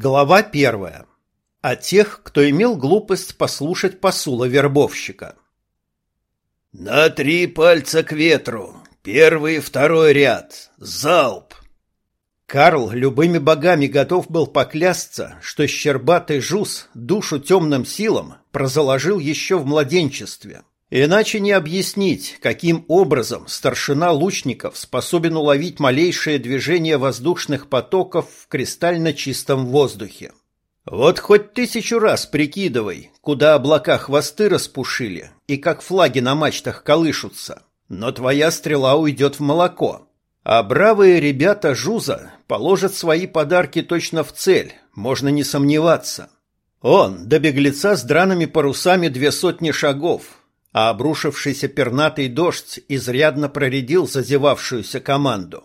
Глава первая. О тех, кто имел глупость послушать посула вербовщика. «На три пальца к ветру. Первый и второй ряд. Залп!» Карл любыми богами готов был поклясться, что щербатый жуз душу темным силам прозаложил еще в младенчестве. Иначе не объяснить, каким образом старшина лучников способен уловить малейшее движение воздушных потоков в кристально чистом воздухе. Вот хоть тысячу раз прикидывай, куда облака хвосты распушили и как флаги на мачтах колышутся, но твоя стрела уйдет в молоко. А бравые ребята Жуза положат свои подарки точно в цель, можно не сомневаться. Он до беглеца с драными парусами две сотни шагов, а обрушившийся пернатый дождь изрядно проредил зазевавшуюся команду.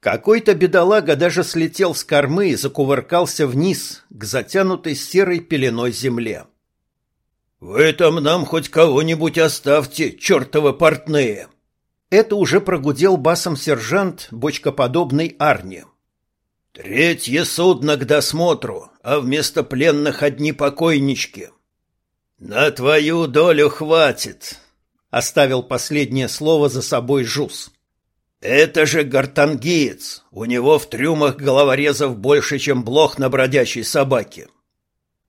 Какой-то бедолага даже слетел с кормы и закувыркался вниз к затянутой серой пеленой земле. «В этом нам хоть кого-нибудь оставьте, чертовы портные!» Это уже прогудел басом сержант бочкоподобной Арни. «Третье судно к досмотру, а вместо пленных одни покойнички. «На твою долю хватит», — оставил последнее слово за собой Жус. «Это же гортангиец. У него в трюмах головорезов больше, чем блох на бродячей собаке».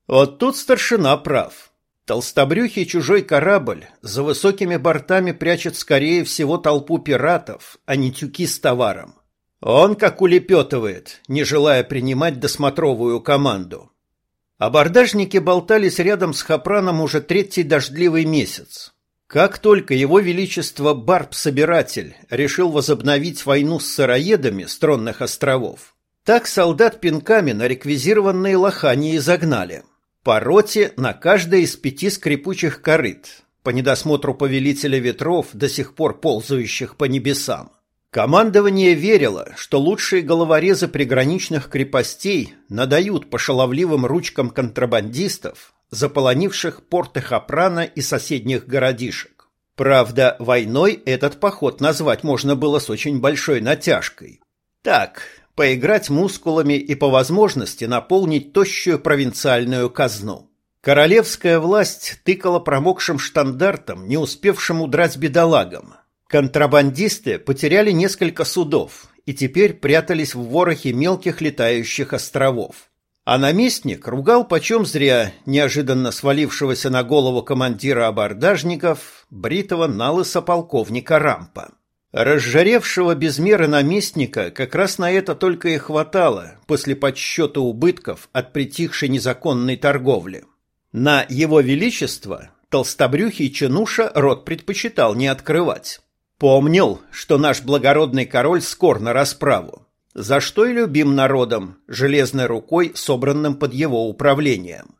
Вот тут старшина прав. Толстобрюхий чужой корабль за высокими бортами прячет скорее всего толпу пиратов, а не тюки с товаром. Он как улепетывает, не желая принимать досмотровую команду. Абордажники болтались рядом с Хапраном уже третий дождливый месяц. Как только его величество Барб-собиратель решил возобновить войну с сыроедами с островов, так солдат пинками на реквизированные лохани изогнали. По роте на каждой из пяти скрипучих корыт, по недосмотру повелителя ветров, до сих пор ползающих по небесам. Командование верило, что лучшие головорезы приграничных крепостей надают по шаловливым ручкам контрабандистов, заполонивших порты Хапрана и соседних городишек. Правда, войной этот поход назвать можно было с очень большой натяжкой. Так, поиграть мускулами и по возможности наполнить тощую провинциальную казну. Королевская власть тыкала промокшим штандартом, не успевшим удрать бедолагам – Контрабандисты потеряли несколько судов и теперь прятались в ворохе мелких летающих островов. А наместник ругал почем зря неожиданно свалившегося на голову командира абордажников, бритого налыса полковника Рампа. Разжаревшего без меры наместника как раз на это только и хватало после подсчета убытков от притихшей незаконной торговли. На его величество толстобрюхий чинуша рот предпочитал не открывать. Помнил, что наш благородный король скор на расправу, за что и любим народом, железной рукой, собранным под его управлением.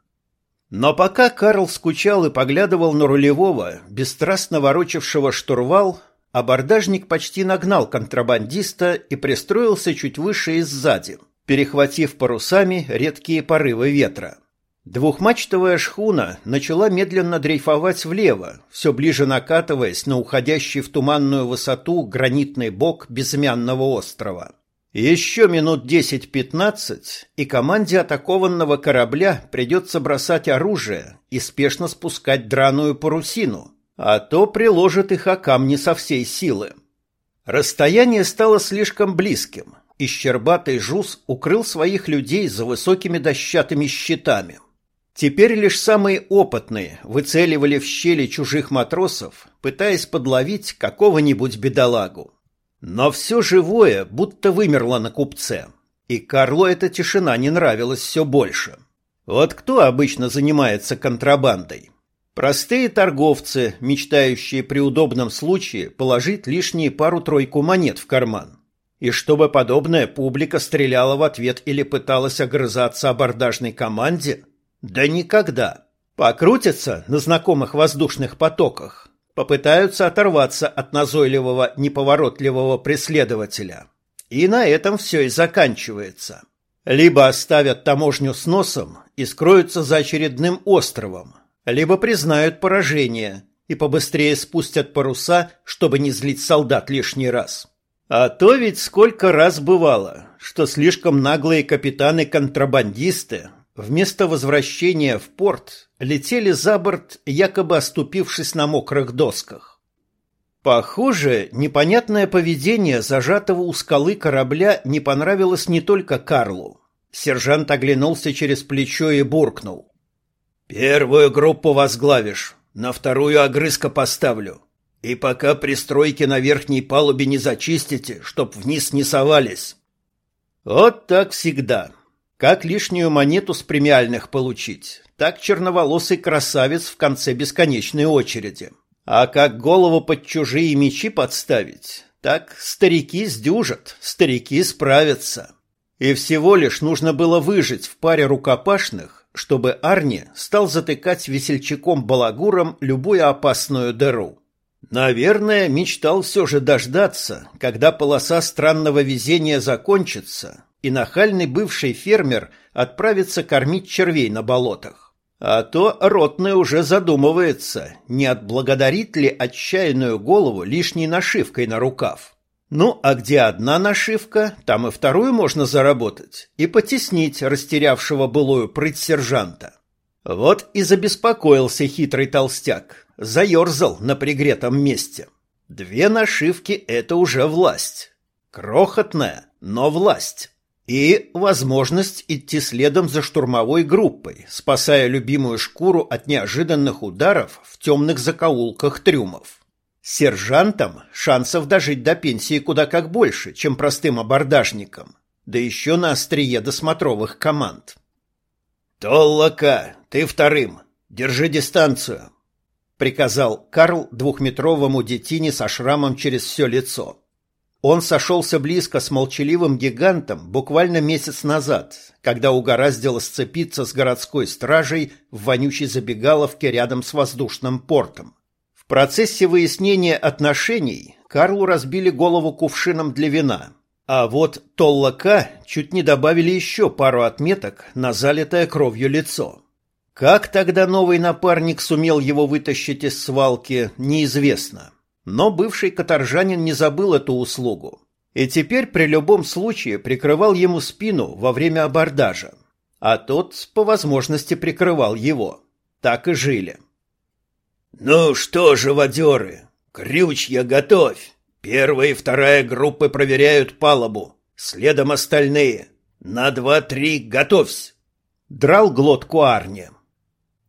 Но пока Карл скучал и поглядывал на рулевого, бесстрастно ворочавшего штурвал, абордажник почти нагнал контрабандиста и пристроился чуть выше и сзади, перехватив парусами редкие порывы ветра. Двухмачтовая шхуна начала медленно дрейфовать влево, все ближе накатываясь на уходящий в туманную высоту гранитный бок безымянного острова. Еще минут десять-пятнадцать, и команде атакованного корабля придется бросать оружие и спешно спускать драную парусину, а то приложит их о камни со всей силы. Расстояние стало слишком близким, и щербатый жуз укрыл своих людей за высокими дощатыми щитами. Теперь лишь самые опытные выцеливали в щели чужих матросов, пытаясь подловить какого-нибудь бедолагу. Но все живое будто вымерло на купце, и Карлу эта тишина не нравилась все больше. Вот кто обычно занимается контрабандой? Простые торговцы, мечтающие при удобном случае положить лишние пару-тройку монет в карман. И чтобы подобная публика стреляла в ответ или пыталась огрызаться абордажной команде – да никогда. Покрутятся на знакомых воздушных потоках, попытаются оторваться от назойливого, неповоротливого преследователя. И на этом все и заканчивается. Либо оставят таможню с носом и скроются за очередным островом, либо признают поражение и побыстрее спустят паруса, чтобы не злить солдат лишний раз. А то ведь сколько раз бывало, что слишком наглые капитаны-контрабандисты вместо возвращения в порт летели за борт, якобы оступившись на мокрых досках. Похоже, непонятное поведение зажатого у скалы корабля не понравилось не только Карлу. Сержант оглянулся через плечо и буркнул. «Первую группу возглавишь, на вторую огрызка поставлю. И пока пристройки на верхней палубе не зачистите, чтоб вниз не совались». Вот так всегда. Как лишнюю монету с премиальных получить, так черноволосый красавец в конце бесконечной очереди. А как голову под чужие мечи подставить, так старики сдюжат, старики справятся. И всего лишь нужно было выжить в паре рукопашных, чтобы Арни стал затыкать весельчаком-балагуром любую опасную дыру. Наверное, мечтал все же дождаться, когда полоса странного везения закончится, и нахальный бывший фермер отправится кормить червей на болотах. А то ротный уже задумывается, не отблагодарит ли отчаянную голову лишней нашивкой на рукав. Ну, а где одна нашивка, там и вторую можно заработать и потеснить растерявшего былую прыть сержанта. Вот и забеспокоился хитрый толстяк, заерзал на пригретом месте. Две нашивки — это уже власть. Крохотная, но власть. И возможность идти следом за штурмовой группой, спасая любимую шкуру от неожиданных ударов в темных закоулках трюмов. Сержантам шансов дожить до пенсии куда как больше, чем простым абордажникам, да еще на острие досмотровых команд. «Толлака, ты вторым. Держи дистанцию», — приказал Карл двухметровому детине со шрамом через все лицо. Он сошелся близко с молчаливым гигантом буквально месяц назад, когда угораздило сцепиться с городской стражей в вонючей забегаловке рядом с воздушным портом. В процессе выяснения отношений Карлу разбили голову кувшином для вина, а вот Толлака чуть не добавили еще пару отметок на залитое кровью лицо. Как тогда новый напарник сумел его вытащить из свалки, неизвестно. Но бывший каторжанин не забыл эту услугу. И теперь при любом случае прикрывал ему спину во время абордажа. А тот, по возможности, прикрывал его. Так и жили. «Ну что же, водеры, крючья готовь!» Первая и вторая группы проверяют палубу, следом остальные. На два-три готовься. Драл глотку Арни.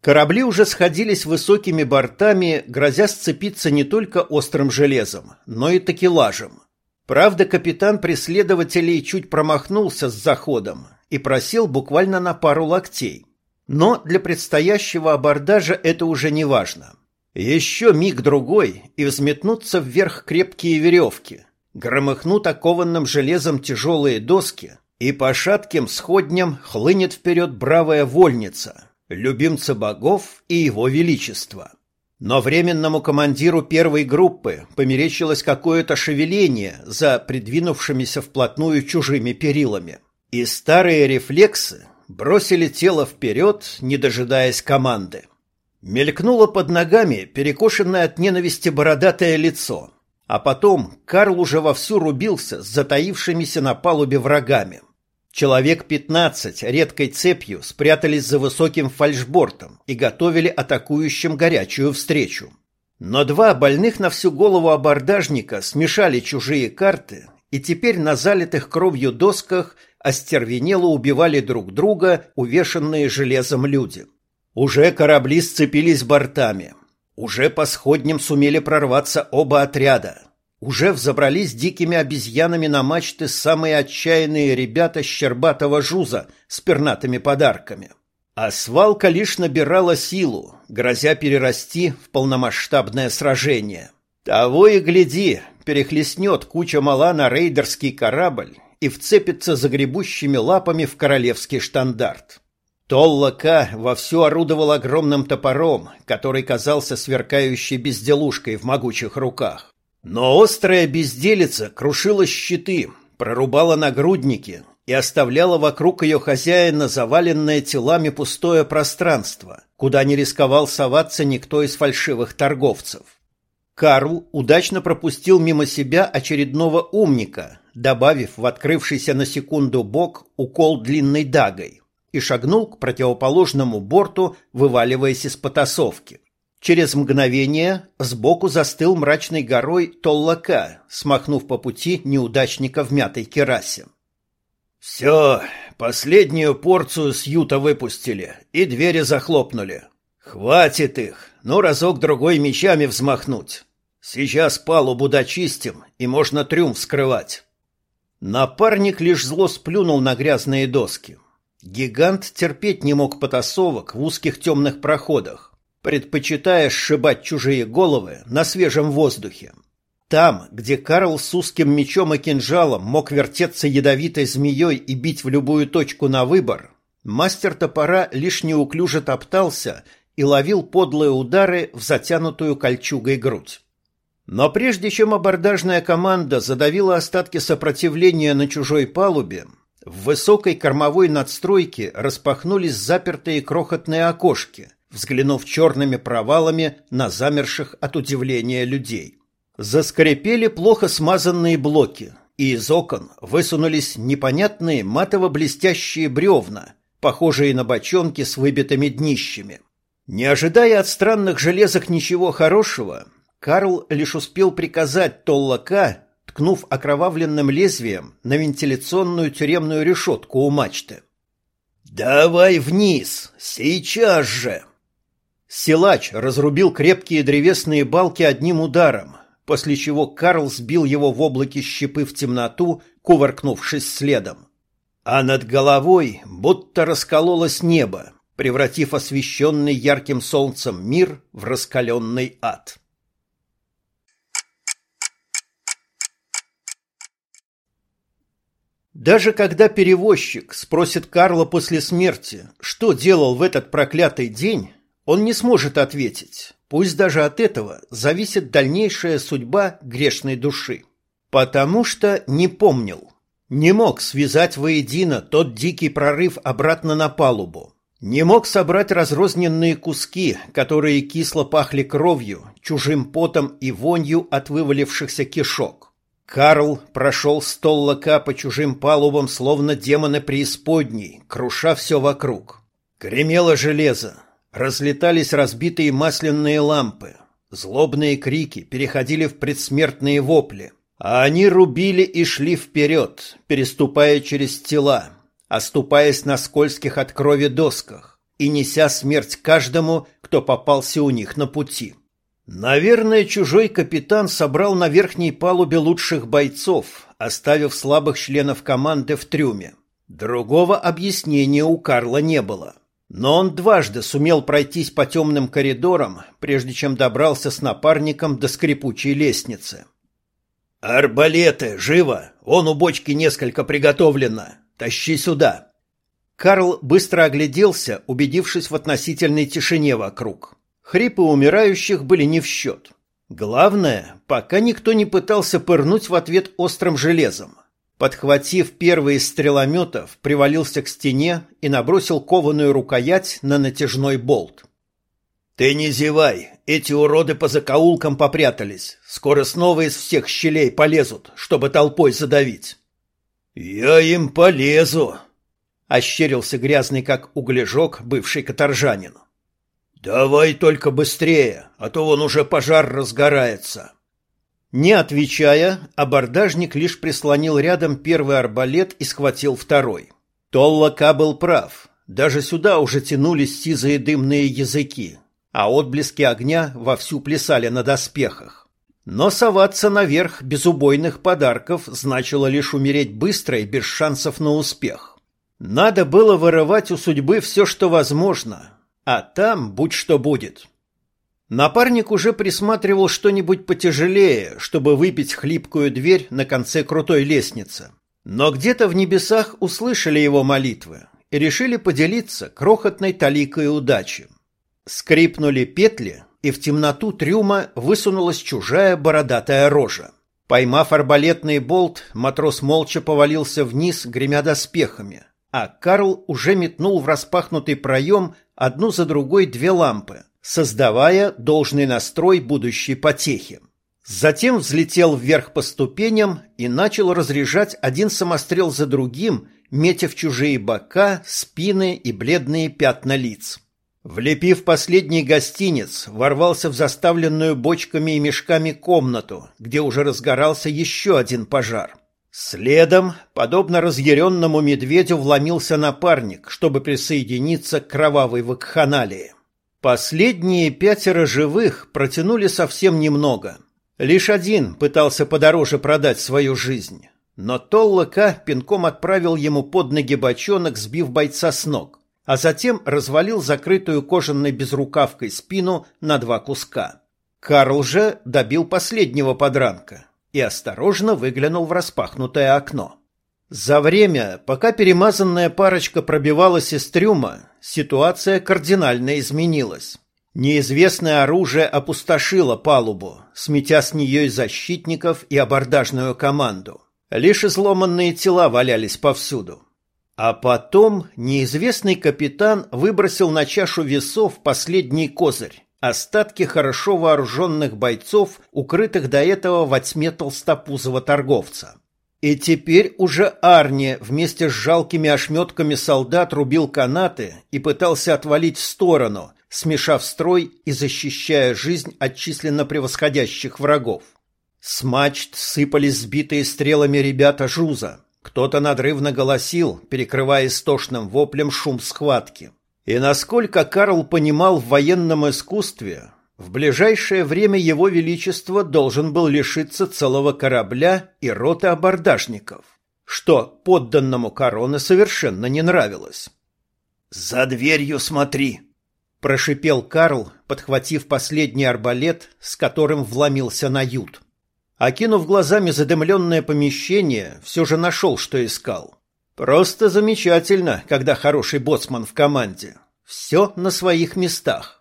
Корабли уже сходились высокими бортами, грозя сцепиться не только острым железом, но и такелажем. Правда, капитан преследователей чуть промахнулся с заходом и просил буквально на пару локтей. Но для предстоящего абордажа это уже не важно. Еще миг-другой, и взметнутся вверх крепкие веревки, громыхнут окованным железом тяжелые доски, и по шатким сходням хлынет вперед бравая вольница, любимца богов и его величества. Но временному командиру первой группы померещилось какое-то шевеление за придвинувшимися вплотную чужими перилами. И старые рефлексы бросили тело вперед, не дожидаясь команды. Мелькнуло под ногами перекошенное от ненависти бородатое лицо, а потом Карл уже вовсю рубился с затаившимися на палубе врагами. Человек пятнадцать редкой цепью спрятались за высоким фальшбортом и готовили атакующим горячую встречу. Но два больных на всю голову абордажника смешали чужие карты и теперь на залитых кровью досках остервенело убивали друг друга увешанные железом люди. Уже корабли сцепились бортами. Уже по сходням сумели прорваться оба отряда. Уже взобрались дикими обезьянами на мачты самые отчаянные ребята Щербатого жуза с пернатыми подарками. А свалка лишь набирала силу, грозя перерасти в полномасштабное сражение. Того и гляди, перехлестнет куча мала на рейдерский корабль и вцепится загребущими лапами в королевский штандарт. Толлака вовсю орудовал огромным топором, который казался сверкающей безделушкой в могучих руках. Но острая безделица крушила щиты, прорубала нагрудники и оставляла вокруг ее хозяина заваленное телами пустое пространство, куда не рисковал соваться никто из фальшивых торговцев. Карл удачно пропустил мимо себя очередного умника, добавив в открывшийся на секунду бок укол длинной дагой, и шагнул к противоположному борту, вываливаясь из потасовки. Через мгновение сбоку застыл мрачной горой Толлака, смахнув по пути неудачника в мятой керасе. «Все, последнюю порцию с выпустили и двери захлопнули. Хватит их, ну разок-другой мечами взмахнуть. Сейчас палубу дочистим, и можно трюм вскрывать». Напарник лишь зло сплюнул на грязные доски. Гигант терпеть не мог потасовок в узких темных проходах, предпочитая сшибать чужие головы на свежем воздухе. Там, где Карл с узким мечом и кинжалом мог вертеться ядовитой змеей и бить в любую точку на выбор, мастер топора лишь неуклюже топтался и ловил подлые удары в затянутую кольчугой грудь. Но прежде чем абордажная команда задавила остатки сопротивления на чужой палубе, в высокой кормовой надстройке распахнулись запертые крохотные окошки, взглянув черными провалами на замерших от удивления людей. Заскрипели плохо смазанные блоки, и из окон высунулись непонятные матово-блестящие бревна, похожие на бочонки с выбитыми днищами. Не ожидая от странных железок ничего хорошего, Карл лишь успел приказать Толлака, ткнув окровавленным лезвием на вентиляционную тюремную решетку у мачты. «Давай вниз! Сейчас же!» Силач разрубил крепкие древесные балки одним ударом, после чего Карл сбил его в облаке щепы в темноту, кувыркнувшись следом. А над головой будто раскололось небо, превратив освещенный ярким солнцем мир в раскаленный ад. Даже когда перевозчик спросит Карла после смерти, что делал в этот проклятый день, он не сможет ответить. Пусть даже от этого зависит дальнейшая судьба грешной души. Потому что не помнил. Не мог связать воедино тот дикий прорыв обратно на палубу. Не мог собрать разрозненные куски, которые кисло пахли кровью, чужим потом и вонью от вывалившихся кишок. Карл прошел стол лака по чужим палубам, словно демоны преисподней, круша все вокруг. Гремело железо, Разлетались разбитые масляные лампы. Злобные крики переходили в предсмертные вопли. А они рубили и шли вперед, переступая через тела, оступаясь на скользких от крови досках и неся смерть каждому, кто попался у них на пути. Наверное, чужой капитан собрал на верхней палубе лучших бойцов, оставив слабых членов команды в трюме. Другого объяснения у Карла не было. Но он дважды сумел пройтись по темным коридорам, прежде чем добрался с напарником до скрипучей лестницы. «Арбалеты! Живо! Он у бочки несколько приготовлено! Тащи сюда!» Карл быстро огляделся, убедившись в относительной тишине вокруг. Хрипы умирающих были не в счет. Главное, пока никто не пытался пырнуть в ответ острым железом. Подхватив первый из стрелометов, привалился к стене и набросил кованую рукоять на натяжной болт. «Ты не зевай, эти уроды по закоулкам попрятались. Скоро снова из всех щелей полезут, чтобы толпой задавить». «Я им полезу», — ощерился грязный как углежок бывший каторжанин. «Давай только быстрее, а то вон уже пожар разгорается». Не отвечая, абордажник лишь прислонил рядом первый арбалет и схватил второй. Толлака был прав. Даже сюда уже тянулись сизые дымные языки, а отблески огня вовсю плясали на доспехах. Но соваться наверх без убойных подарков значило лишь умереть быстро и без шансов на успех. Надо было вырывать у судьбы все, что возможно, а там будь что будет. Напарник уже присматривал что-нибудь потяжелее, чтобы выпить хлипкую дверь на конце крутой лестницы. Но где-то в небесах услышали его молитвы и решили поделиться крохотной таликой удачи. Скрипнули петли, и в темноту трюма высунулась чужая бородатая рожа. Поймав арбалетный болт, матрос молча повалился вниз, гремя доспехами, а Карл уже метнул в распахнутый проем одну за другой две лампы, создавая должный настрой будущей потехи. Затем взлетел вверх по ступеням и начал разряжать один самострел за другим, метя в чужие бока, спины и бледные пятна лиц. Влепив последний гостиниц, ворвался в заставленную бочками и мешками комнату, где уже разгорался еще один пожар. Следом, подобно разъяренному медведю, вломился напарник, чтобы присоединиться к кровавой вакханалии. Последние пятеро живых протянули совсем немного. Лишь один пытался подороже продать свою жизнь. Но Толлока пинком отправил ему под ноги бочонок, сбив бойца с ног а затем развалил закрытую кожаной безрукавкой спину на два куска. Карл же добил последнего подранка и осторожно выглянул в распахнутое окно. За время, пока перемазанная парочка пробивалась из трюма, ситуация кардинально изменилась. Неизвестное оружие опустошило палубу, сметя с нее и защитников, и абордажную команду. Лишь изломанные тела валялись повсюду. А потом неизвестный капитан выбросил на чашу весов последний козырь – остатки хорошо вооруженных бойцов, укрытых до этого во тьме толстопузого торговца. И теперь уже Арни вместе с жалкими ошметками солдат рубил канаты и пытался отвалить в сторону, смешав строй и защищая жизнь от численно превосходящих врагов. С мачт сыпались сбитые стрелами ребята Жуза – кто-то надрывно голосил, перекрывая истошным воплем шум схватки. И насколько Карл понимал в военном искусстве, в ближайшее время его величество должен был лишиться целого корабля и роты абордажников, что подданному короны совершенно не нравилось. «За дверью смотри!» – прошипел Карл, подхватив последний арбалет, с которым вломился на ют. Окинув глазами задымленное помещение, все же нашел, что искал. Просто замечательно, когда хороший боцман в команде. Все на своих местах.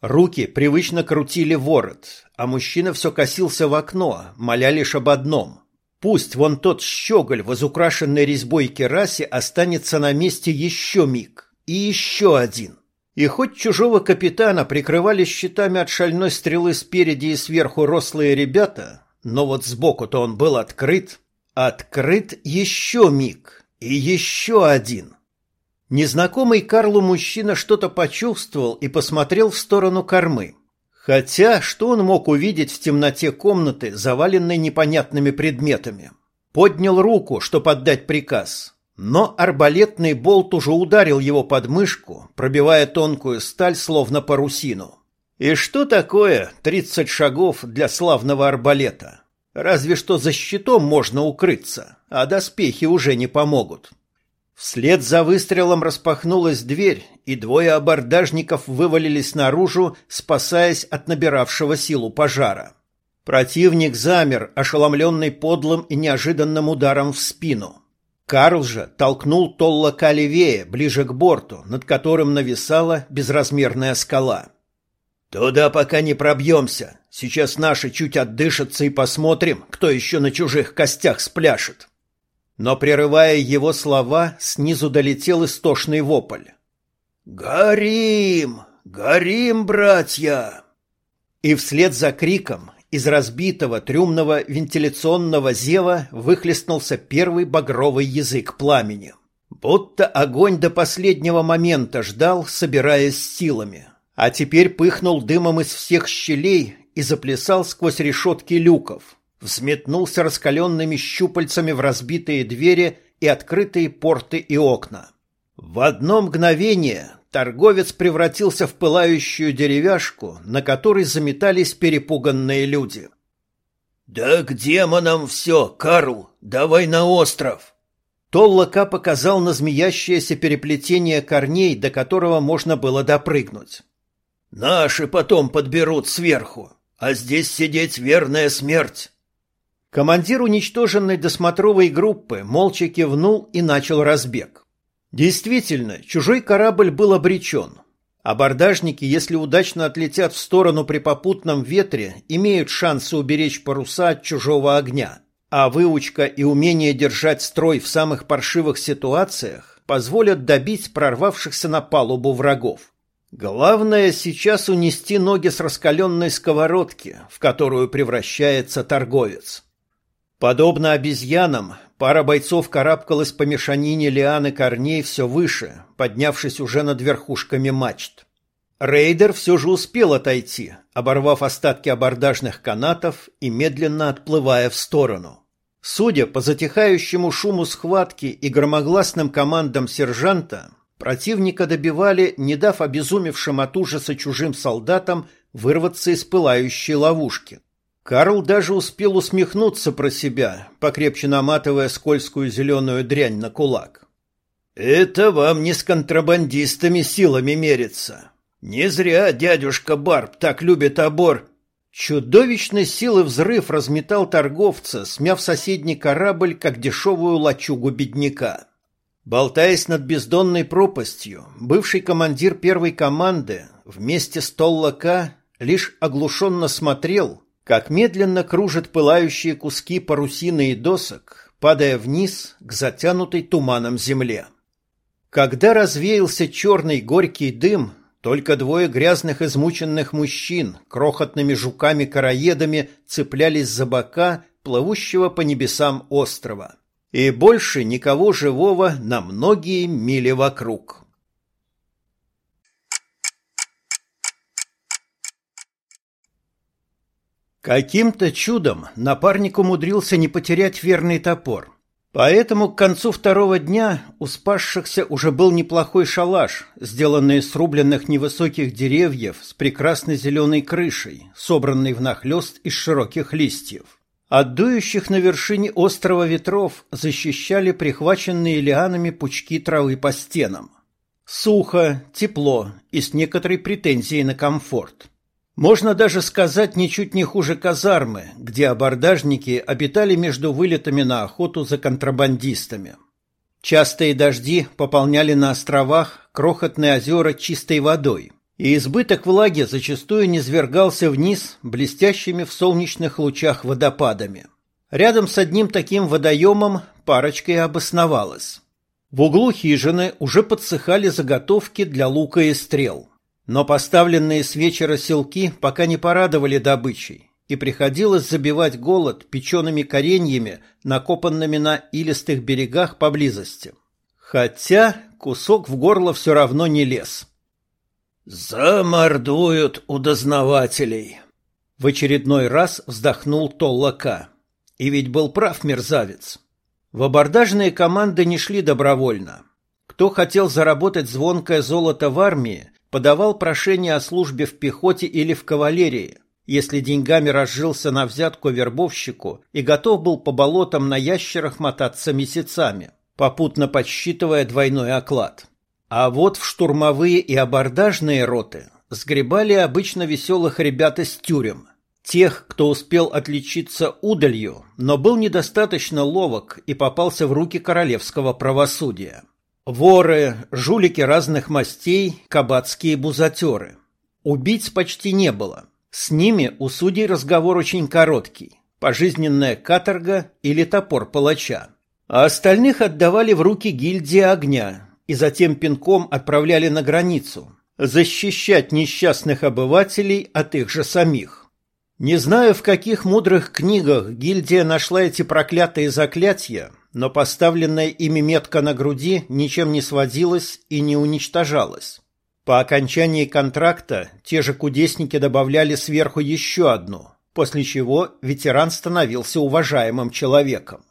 Руки привычно крутили ворот, а мужчина все косился в окно, моля лишь об одном. Пусть вон тот щеголь в изукрашенной резьбой керасе останется на месте еще миг. И еще один. И хоть чужого капитана прикрывали щитами от шальной стрелы спереди и сверху рослые ребята, но вот сбоку-то он был открыт. Открыт еще миг. И еще один. Незнакомый Карлу мужчина что-то почувствовал и посмотрел в сторону кормы. Хотя, что он мог увидеть в темноте комнаты, заваленной непонятными предметами? Поднял руку, чтобы отдать приказ. Но арбалетный болт уже ударил его под мышку, пробивая тонкую сталь, словно парусину. И что такое тридцать шагов для славного арбалета? Разве что за щитом можно укрыться, а доспехи уже не помогут. Вслед за выстрелом распахнулась дверь, и двое абордажников вывалились наружу, спасаясь от набиравшего силу пожара. Противник замер, ошеломленный подлым и неожиданным ударом в спину. Карл же толкнул Толлока левее, ближе к борту, над которым нависала безразмерная скала. «Туда пока не пробьемся. Сейчас наши чуть отдышатся и посмотрим, кто еще на чужих костях спляшет». Но, прерывая его слова, снизу долетел истошный вопль. «Горим! Горим, братья!» И вслед за криком из разбитого трюмного вентиляционного зева выхлестнулся первый багровый язык пламени. Будто огонь до последнего момента ждал, собираясь силами а теперь пыхнул дымом из всех щелей и заплясал сквозь решетки люков, взметнулся раскаленными щупальцами в разбитые двери и открытые порты и окна. В одно мгновение торговец превратился в пылающую деревяшку, на которой заметались перепуганные люди. «Да к демонам все, Карл! Давай на остров!» Толлока показал на змеящееся переплетение корней, до которого можно было допрыгнуть. Наши потом подберут сверху, а здесь сидеть верная смерть. Командир уничтоженной досмотровой группы молча кивнул и начал разбег. Действительно, чужой корабль был обречен. Абордажники, если удачно отлетят в сторону при попутном ветре, имеют шансы уберечь паруса от чужого огня. А выучка и умение держать строй в самых паршивых ситуациях позволят добить прорвавшихся на палубу врагов. Главное сейчас унести ноги с раскаленной сковородки, в которую превращается торговец. Подобно обезьянам, пара бойцов карабкалась по мешанине лианы корней все выше, поднявшись уже над верхушками мачт. Рейдер все же успел отойти, оборвав остатки абордажных канатов и медленно отплывая в сторону. Судя по затихающему шуму схватки и громогласным командам сержанта, Противника добивали, не дав обезумевшим от ужаса чужим солдатам вырваться из пылающей ловушки. Карл даже успел усмехнуться про себя, покрепче наматывая скользкую зеленую дрянь на кулак. «Это вам не с контрабандистами силами мериться. Не зря дядюшка Барб так любит обор». Чудовищной силы взрыв разметал торговца, смяв соседний корабль, как дешевую лачугу бедняка. Болтаясь над бездонной пропастью, бывший командир первой команды вместе с Толлака лишь оглушенно смотрел, как медленно кружат пылающие куски парусины и досок, падая вниз к затянутой туманом земле. Когда развеялся черный горький дым, только двое грязных измученных мужчин крохотными жуками-караедами цеплялись за бока плывущего по небесам острова и больше никого живого на многие мили вокруг. Каким-то чудом напарник умудрился не потерять верный топор. Поэтому к концу второго дня у спасшихся уже был неплохой шалаш, сделанный из срубленных невысоких деревьев с прекрасной зеленой крышей, собранный внахлёст из широких листьев. От дующих на вершине острова ветров защищали прихваченные лианами пучки травы по стенам. Сухо, тепло и с некоторой претензией на комфорт. Можно даже сказать ничуть не хуже казармы, где абордажники обитали между вылетами на охоту за контрабандистами. Частые дожди пополняли на островах крохотные озера чистой водой – и избыток влаги зачастую низвергался вниз блестящими в солнечных лучах водопадами. Рядом с одним таким водоемом парочка и обосновалась. В углу хижины уже подсыхали заготовки для лука и стрел. Но поставленные с вечера селки пока не порадовали добычей, и приходилось забивать голод печеными кореньями, накопанными на илистых берегах поблизости. Хотя кусок в горло все равно не лез – «Замордуют у дознавателей!» В очередной раз вздохнул Толлака. И ведь был прав мерзавец. В абордажные команды не шли добровольно. Кто хотел заработать звонкое золото в армии, подавал прошение о службе в пехоте или в кавалерии, если деньгами разжился на взятку вербовщику и готов был по болотам на ящерах мотаться месяцами, попутно подсчитывая двойной оклад. А вот в штурмовые и абордажные роты сгребали обычно веселых ребят из тюрем. Тех, кто успел отличиться удалью, но был недостаточно ловок и попался в руки королевского правосудия. Воры, жулики разных мастей, кабацкие бузатеры. Убийц почти не было. С ними у судей разговор очень короткий. Пожизненная каторга или топор палача. А остальных отдавали в руки гильдии огня, и затем пинком отправляли на границу, защищать несчастных обывателей от их же самих. Не знаю, в каких мудрых книгах гильдия нашла эти проклятые заклятия, но поставленная ими метка на груди ничем не сводилась и не уничтожалась. По окончании контракта те же кудесники добавляли сверху еще одну, после чего ветеран становился уважаемым человеком.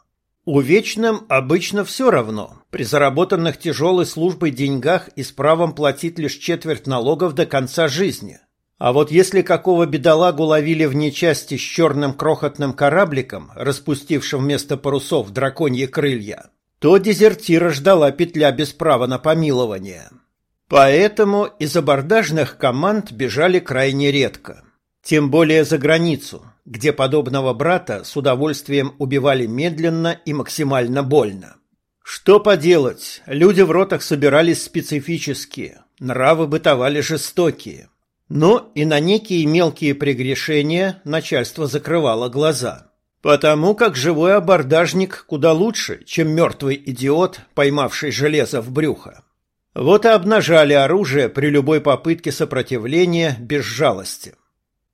У вечным обычно все равно. При заработанных тяжелой службой деньгах и с правом платить лишь четверть налогов до конца жизни. А вот если какого бедолагу ловили вне части с черным крохотным корабликом, распустившим вместо парусов драконьи крылья, то дезертира ждала петля без права на помилование. Поэтому из абордажных команд бежали крайне редко. Тем более за границу, где подобного брата с удовольствием убивали медленно и максимально больно. Что поделать, люди в ротах собирались специфические, нравы бытовали жестокие. Но и на некие мелкие прегрешения начальство закрывало глаза. Потому как живой абордажник куда лучше, чем мертвый идиот, поймавший железо в брюхо. Вот и обнажали оружие при любой попытке сопротивления без жалости.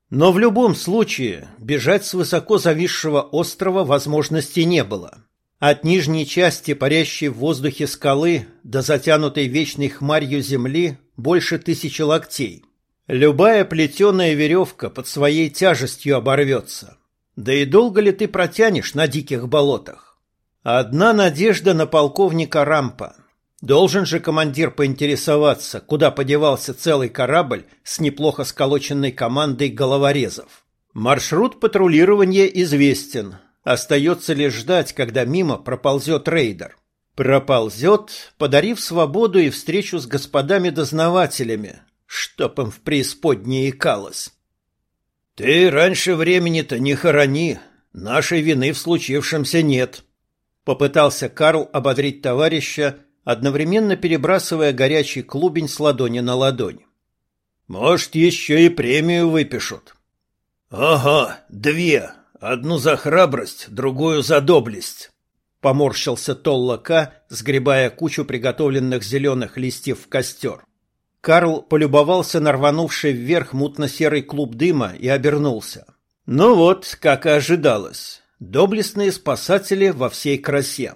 Но в любом случае бежать с высоко зависшего острова возможности не было. От нижней части парящей в воздухе скалы до затянутой вечной хмарью земли больше тысячи локтей. Любая плетеная веревка под своей тяжестью оборвется. Да и долго ли ты протянешь на диких болотах? Одна надежда на полковника Рампа. Должен же командир поинтересоваться, куда подевался целый корабль с неплохо сколоченной командой головорезов. Маршрут патрулирования известен. Остается лишь ждать, когда мимо проползет рейдер. Проползет, подарив свободу и встречу с господами-дознавателями, чтоб им в преисподнее икалось. «Ты раньше времени-то не хорони, нашей вины в случившемся нет», — попытался Карл ободрить товарища, одновременно перебрасывая горячий клубень с ладони на ладонь. «Может, еще и премию выпишут». «Ага, две. Одну за храбрость, другую за доблесть», — поморщился Толлака, сгребая кучу приготовленных зеленых листьев в костер. Карл полюбовался на рванувший вверх мутно-серый клуб дыма и обернулся. Ну вот, как и ожидалось, доблестные спасатели во всей красе.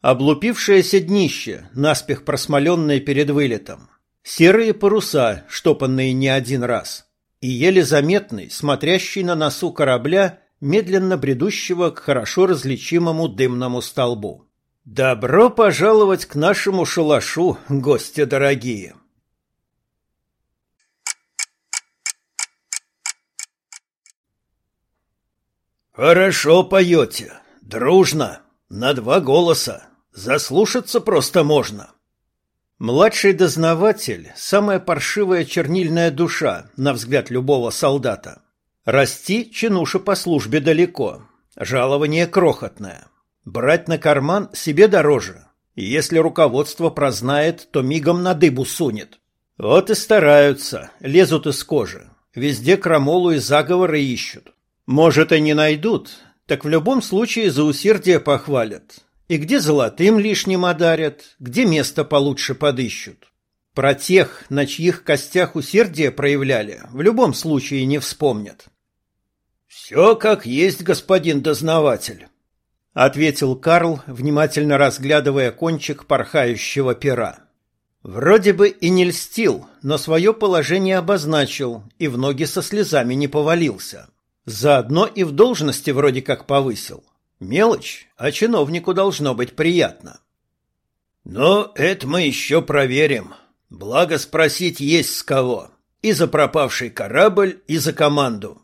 Облупившееся днище, наспех просмоленное перед вылетом. Серые паруса, штопанные не один раз. И еле заметный, смотрящий на носу корабля, медленно бредущего к хорошо различимому дымному столбу. «Добро пожаловать к нашему шалашу, гости дорогие!» «Хорошо поете. Дружно. На два голоса. Заслушаться просто можно». Младший дознаватель – самая паршивая чернильная душа, на взгляд любого солдата. Расти чинуша по службе далеко. Жалование крохотное. Брать на карман себе дороже. Если руководство прознает, то мигом на дыбу сунет. Вот и стараются, лезут из кожи. Везде крамолу и заговоры ищут. Может, и не найдут, так в любом случае за усердие похвалят. И где золотым лишним одарят, где место получше подыщут. Про тех, на чьих костях усердие проявляли, в любом случае не вспомнят. «Все как есть, господин дознаватель», — ответил Карл, внимательно разглядывая кончик порхающего пера. Вроде бы и не льстил, но свое положение обозначил и в ноги со слезами не повалился. Заодно и в должности вроде как повысил. Мелочь, а чиновнику должно быть приятно. Но это мы еще проверим. Благо спросить есть с кого. И за пропавший корабль, и за команду.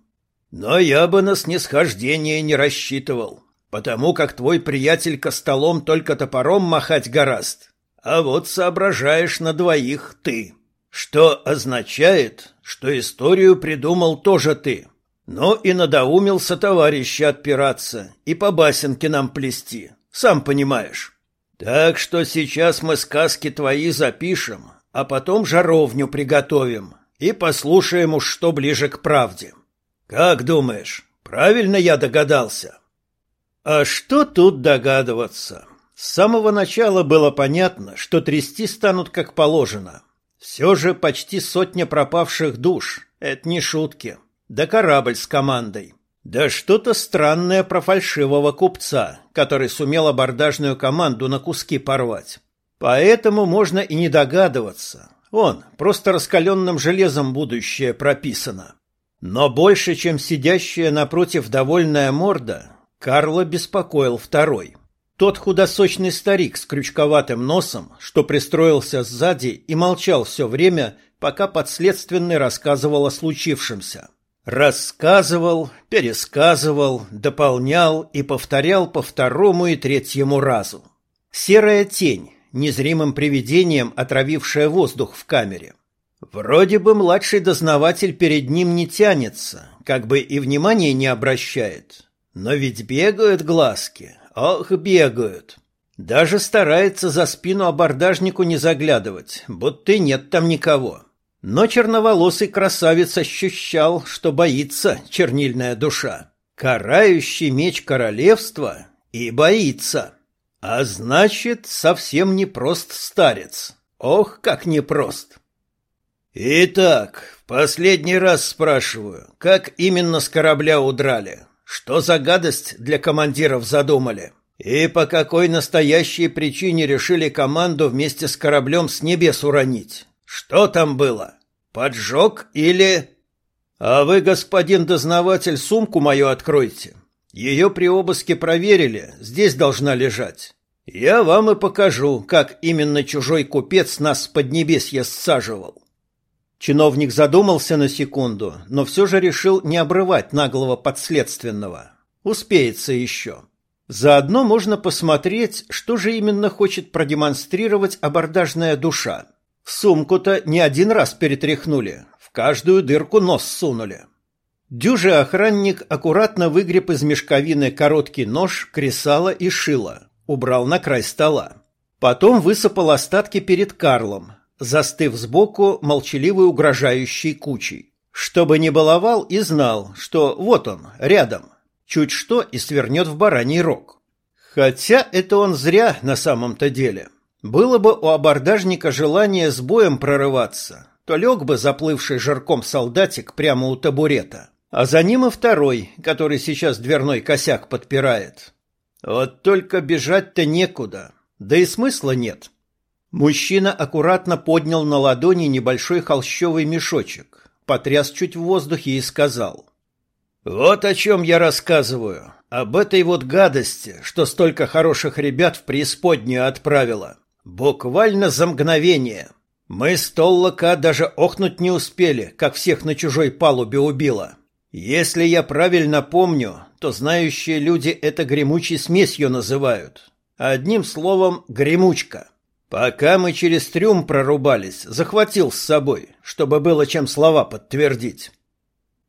Но я бы на снисхождение не рассчитывал, потому как твой приятель костолом только топором махать гораст. А вот соображаешь на двоих ты. Что означает, что историю придумал тоже ты. Но и надоумился товарища отпираться и по басенке нам плести, сам понимаешь. Так что сейчас мы сказки твои запишем, а потом жаровню приготовим и послушаем уж, что ближе к правде. Как думаешь, правильно я догадался? А что тут догадываться? С самого начала было понятно, что трясти станут как положено. Все же почти сотня пропавших душ — это не шутки. — да корабль с командой. Да что-то странное про фальшивого купца, который сумел абордажную команду на куски порвать. Поэтому можно и не догадываться. Он, просто раскаленным железом будущее прописано. Но больше, чем сидящая напротив довольная морда, Карла беспокоил второй. Тот худосочный старик с крючковатым носом, что пристроился сзади и молчал все время, пока подследственный рассказывал о случившемся. Рассказывал, пересказывал, дополнял и повторял по второму и третьему разу. Серая тень, незримым привидением отравившая воздух в камере. Вроде бы младший дознаватель перед ним не тянется, как бы и внимания не обращает. Но ведь бегают глазки, ох, бегают. Даже старается за спину абордажнику не заглядывать, будто нет там никого. Но черноволосый красавец ощущал, что боится чернильная душа. Карающий меч королевства и боится. А значит, совсем не прост старец. Ох, как непрост. Итак, в последний раз спрашиваю, как именно с корабля удрали? Что за гадость для командиров задумали? И по какой настоящей причине решили команду вместе с кораблем с небес уронить? Что там было? Поджог или... А вы, господин дознаватель, сумку мою откройте. Ее при обыске проверили, здесь должна лежать. Я вам и покажу, как именно чужой купец нас с поднебесья саживал. Чиновник задумался на секунду, но все же решил не обрывать наглого подследственного. Успеется еще. Заодно можно посмотреть, что же именно хочет продемонстрировать абордажная душа. Сумку-то не один раз перетряхнули, в каждую дырку нос сунули. Дюжий охранник аккуратно выгреб из мешковины короткий нож, кресало и шило, убрал на край стола. Потом высыпал остатки перед Карлом, застыв сбоку молчаливой угрожающей кучей. Чтобы не баловал и знал, что вот он, рядом, чуть что и свернет в бараний рог. Хотя это он зря на самом-то деле. Было бы у абордажника желание с боем прорываться, то лег бы заплывший жирком солдатик прямо у табурета а за ним и второй, который сейчас дверной косяк подпирает. Вот только бежать-то некуда, да и смысла нет. Мужчина аккуратно поднял на ладони небольшой холщовый мешочек, потряс чуть в воздухе и сказал. «Вот о чем я рассказываю, об этой вот гадости, что столько хороших ребят в преисподнюю отправила. Буквально за мгновение. Мы с Толлока даже охнуть не успели, как всех на чужой палубе убило. Если я правильно помню, то знающие люди это гремучей смесью называют. Одним словом, гремучка. Пока мы через трюм прорубались, захватил с собой, чтобы было чем слова подтвердить.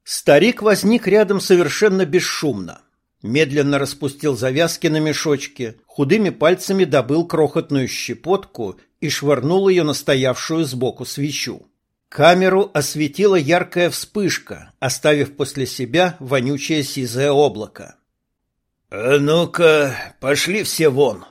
Старик возник рядом совершенно бесшумно. Медленно распустил завязки на мешочке, худыми пальцами добыл крохотную щепотку и швырнул ее на стоявшую сбоку свечу. Камеру осветила яркая вспышка, оставив после себя вонючее сизое облако. «А ну-ка, пошли все вон!»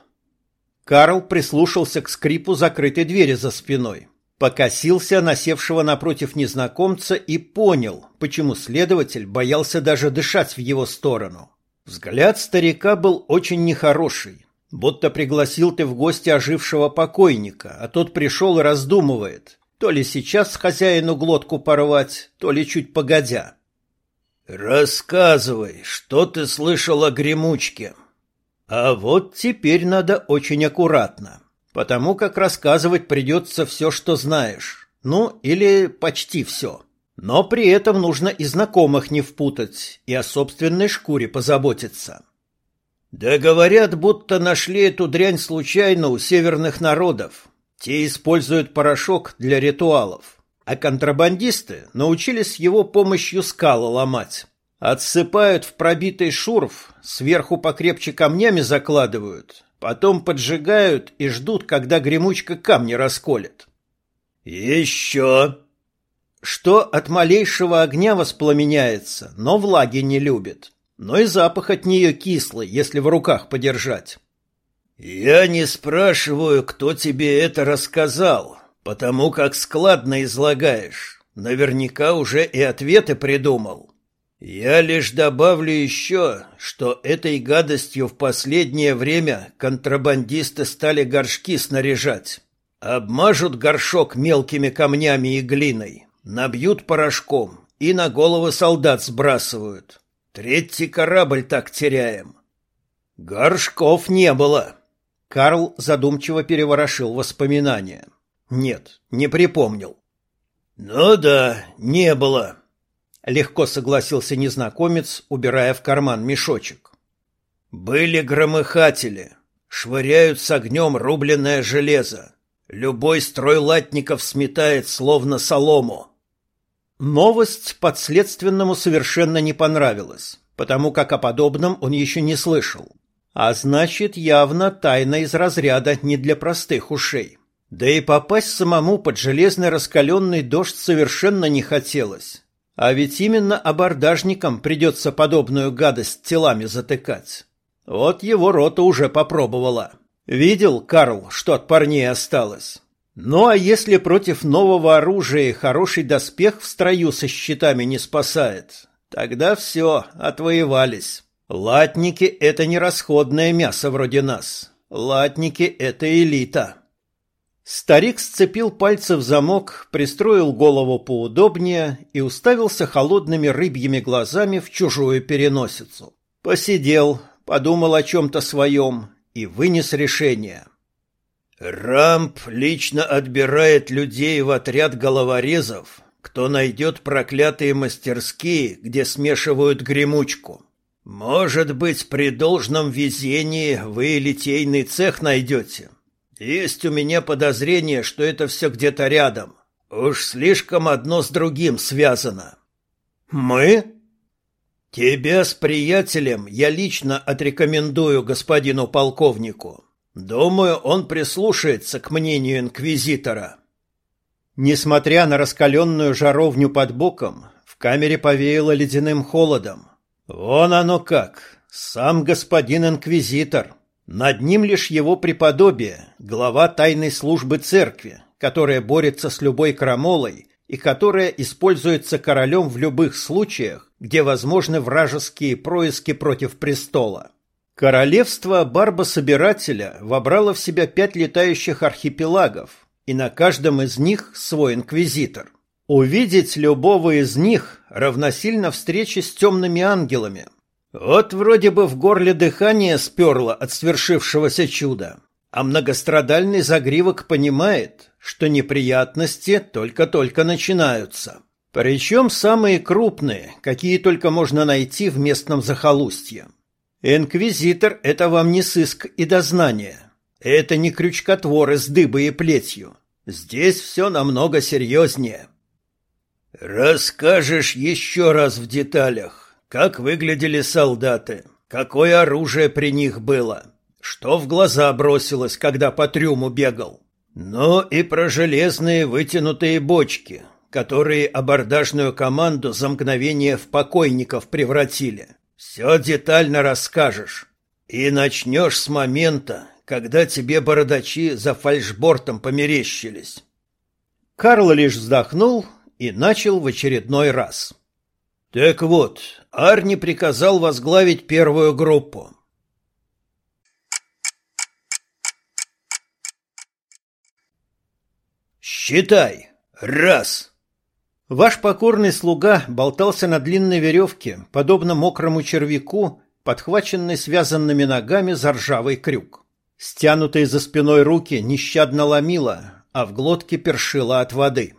Карл прислушался к скрипу закрытой двери за спиной, покосился на севшего напротив незнакомца и понял, почему следователь боялся даже дышать в его сторону. Взгляд старика был очень нехороший, будто пригласил ты в гости ожившего покойника, а тот пришел и раздумывает, то ли сейчас хозяину глотку порвать, то ли чуть погодя. «Рассказывай, что ты слышал о гремучке?» А вот теперь надо очень аккуратно, потому как рассказывать придется все, что знаешь. Ну, или почти все. Но при этом нужно и знакомых не впутать, и о собственной шкуре позаботиться. Да говорят, будто нашли эту дрянь случайно у северных народов. Те используют порошок для ритуалов, а контрабандисты научились его помощью скалы ломать. Отсыпают в пробитый шурф, сверху покрепче камнями закладывают, потом поджигают и ждут, когда гремучка камни расколет. Еще. Что от малейшего огня воспламеняется, но влаги не любит. Но и запах от нее кислый, если в руках подержать. «Я не спрашиваю, кто тебе это рассказал, потому как складно излагаешь. Наверняка уже и ответы придумал. Я лишь добавлю еще, что этой гадостью в последнее время контрабандисты стали горшки снаряжать. Обмажут горшок мелкими камнями и глиной, набьют порошком и на головы солдат сбрасывают. Третий корабль так теряем. Горшков не было». Карл задумчиво переворошил воспоминания. Нет, не припомнил. «Ну да, не было», — легко согласился незнакомец, убирая в карман мешочек. «Были громыхатели, швыряют с огнем рубленное железо. Любой строй латников сметает, словно солому». Новость подследственному совершенно не понравилась, потому как о подобном он еще не слышал. А значит, явно тайна из разряда не для простых ушей. Да и попасть самому под железный раскаленный дождь совершенно не хотелось. А ведь именно абордажникам придется подобную гадость телами затыкать. Вот его рота уже попробовала. Видел, Карл, что от парней осталось? Ну а если против нового оружия хороший доспех в строю со щитами не спасает, тогда все, отвоевались. Латники — это не расходное мясо вроде нас. Латники — это элита. Старик сцепил пальцы в замок, пристроил голову поудобнее и уставился холодными рыбьими глазами в чужую переносицу. Посидел, подумал о чем-то своем и вынес решение. Рамп лично отбирает людей в отряд головорезов, кто найдет проклятые мастерские, где смешивают гремучку. Может быть, при должном везении вы литейный цех найдете. Есть у меня подозрение, что это все где-то рядом. Уж слишком одно с другим связано. Мы? Тебя с приятелем я лично отрекомендую господину полковнику. Думаю, он прислушается к мнению инквизитора. Несмотря на раскаленную жаровню под боком, в камере повеяло ледяным холодом. Вон оно как, сам господин инквизитор. Над ним лишь его преподобие, глава тайной службы церкви, которая борется с любой крамолой и которая используется королем в любых случаях, где возможны вражеские происки против престола. Королевство Барба-собирателя вобрало в себя пять летающих архипелагов, и на каждом из них свой инквизитор. Увидеть любого из них равносильно встрече с темными ангелами. Вот вроде бы в горле дыхание сперло от свершившегося чуда, а многострадальный загривок понимает, что неприятности только-только начинаются. Причем самые крупные, какие только можно найти в местном захолустье. Инквизитор — это вам не сыск и дознание. Это не крючкотворы с дыбой и плетью. Здесь все намного серьезнее. Расскажешь еще раз в деталях, как выглядели солдаты, какое оружие при них было, что в глаза бросилось, когда по трюму бегал. Ну и про железные вытянутые бочки, которые абордажную команду за мгновение в покойников превратили. Все детально расскажешь. И начнешь с момента, когда тебе бородачи за фальшбортом померещились. Карл лишь вздохнул и начал в очередной раз. Так вот, Арни приказал возглавить первую группу. Считай. Раз. Ваш покорный слуга болтался на длинной веревке, подобно мокрому червяку, подхваченной связанными ногами за ржавый крюк. Стянутые за спиной руки нещадно ломило, а в глотке першило от воды.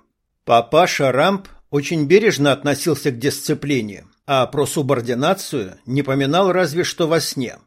Папаша Рамп очень бережно относился к дисциплине, а про субординацию не поминал разве что во сне.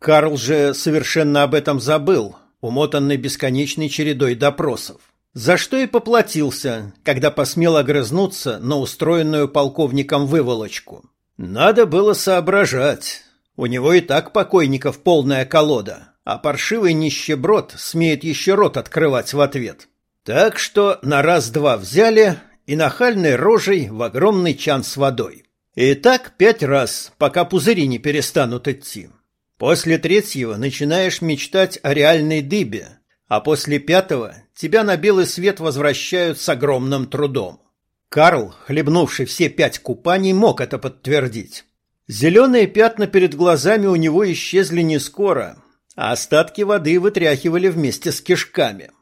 Карл же совершенно об этом забыл, умотанный бесконечной чередой допросов за что и поплатился, когда посмел огрызнуться на устроенную полковником выволочку. Надо было соображать. У него и так покойников полная колода, а паршивый нищеброд смеет еще рот открывать в ответ. Так что на раз-два взяли и нахальной рожей в огромный чан с водой. И так пять раз, пока пузыри не перестанут идти. После третьего начинаешь мечтать о реальной дыбе, а после пятого тебя на белый свет возвращают с огромным трудом. Карл, хлебнувший все пять купаний, мог это подтвердить. Зеленые пятна перед глазами у него исчезли не скоро, а остатки воды вытряхивали вместе с кишками.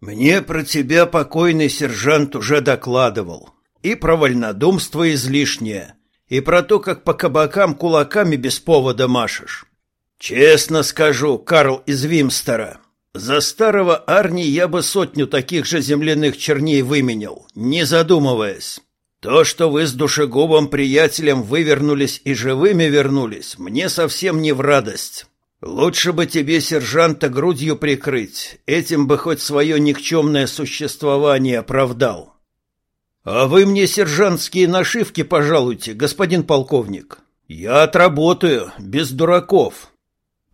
«Мне про тебя покойный сержант уже докладывал. И про вольнодумство излишнее, и про то, как по кабакам кулаками без повода машешь. Честно скажу, Карл из Вимстера, за старого Арни я бы сотню таких же земляных черней выменял, не задумываясь. То, что вы с душегубом приятелем вывернулись и живыми вернулись, мне совсем не в радость. Лучше бы тебе сержанта грудью прикрыть, этим бы хоть свое никчемное существование оправдал. А вы мне сержантские нашивки пожалуйте, господин полковник. Я отработаю, без дураков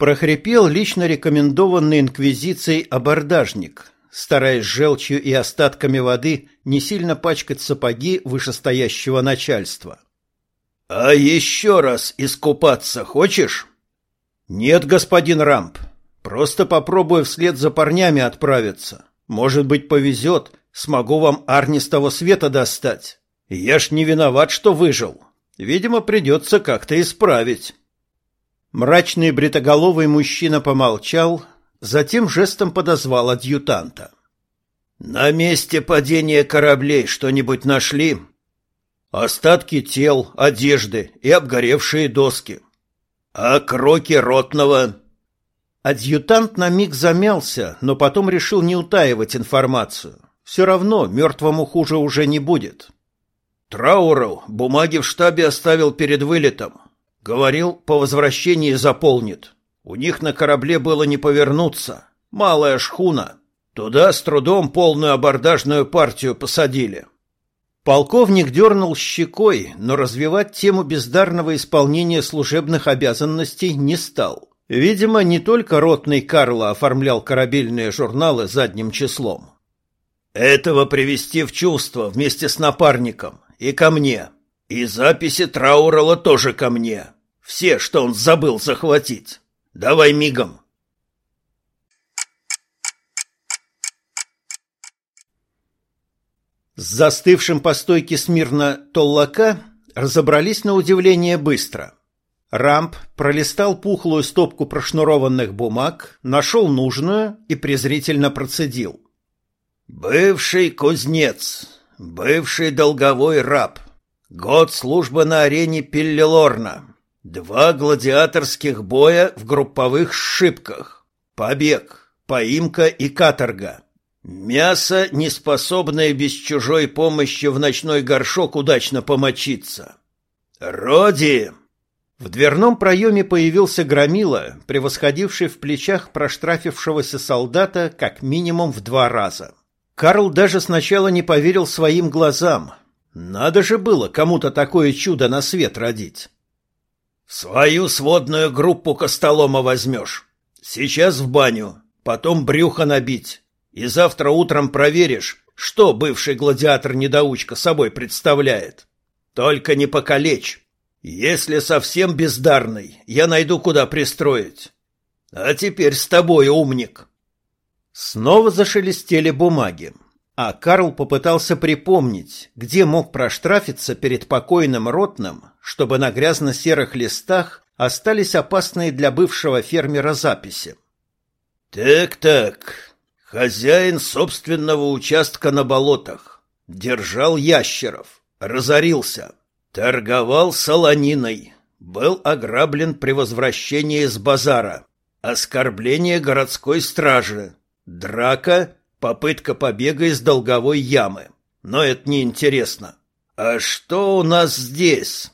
прохрипел лично рекомендованный инквизицией абордажник, стараясь желчью и остатками воды не сильно пачкать сапоги вышестоящего начальства. «А еще раз искупаться хочешь?» «Нет, господин Рамп, просто попробую вслед за парнями отправиться. Может быть, повезет, смогу вам арнистого света достать. Я ж не виноват, что выжил. Видимо, придется как-то исправить. Мрачный бритоголовый мужчина помолчал, затем жестом подозвал адъютанта. «На месте падения кораблей что-нибудь нашли?» «Остатки тел, одежды и обгоревшие доски». «А кроки ротного?» Адъютант на миг замялся, но потом решил не утаивать информацию. Все равно мертвому хуже уже не будет. Трауров бумаги в штабе оставил перед вылетом. Говорил, по возвращении заполнит. У них на корабле было не повернуться. Малая шхуна. Туда с трудом полную абордажную партию посадили. Полковник дернул щекой, но развивать тему бездарного исполнения служебных обязанностей не стал. Видимо, не только ротный Карло оформлял корабельные журналы задним числом. Этого привести в чувство вместе с напарником и ко мне. И записи Траурала тоже ко мне. Все, что он забыл захватить. Давай мигом. С застывшим по стойке смирно толлака разобрались на удивление быстро. Рамп пролистал пухлую стопку прошнурованных бумаг, нашел нужную и презрительно процедил. «Бывший кузнец, бывший долговой раб, год службы на арене Пиллелорна, два гладиаторских боя в групповых сшибках, побег, поимка и каторга, мясо, неспособное без чужой помощи в ночной горшок удачно помочиться. Роди!» В дверном проеме появился громила, превосходивший в плечах проштрафившегося солдата как минимум в два раза. Карл даже сначала не поверил своим глазам. Надо же было кому-то такое чудо на свет родить. «Свою сводную группу Костолома возьмешь. Сейчас в баню, потом брюхо набить. И завтра утром проверишь, что бывший гладиатор-недоучка собой представляет. Только не покалечь». Если совсем бездарный, я найду, куда пристроить. А теперь с тобой, умник. Снова зашелестели бумаги, а Карл попытался припомнить, где мог проштрафиться перед покойным ротным, чтобы на грязно-серых листах остались опасные для бывшего фермера записи. Так-так, хозяин собственного участка на болотах, держал ящеров, разорился. Торговал солониной. Был ограблен при возвращении с базара. Оскорбление городской стражи. Драка, попытка побега из долговой ямы. Но это не интересно. А что у нас здесь?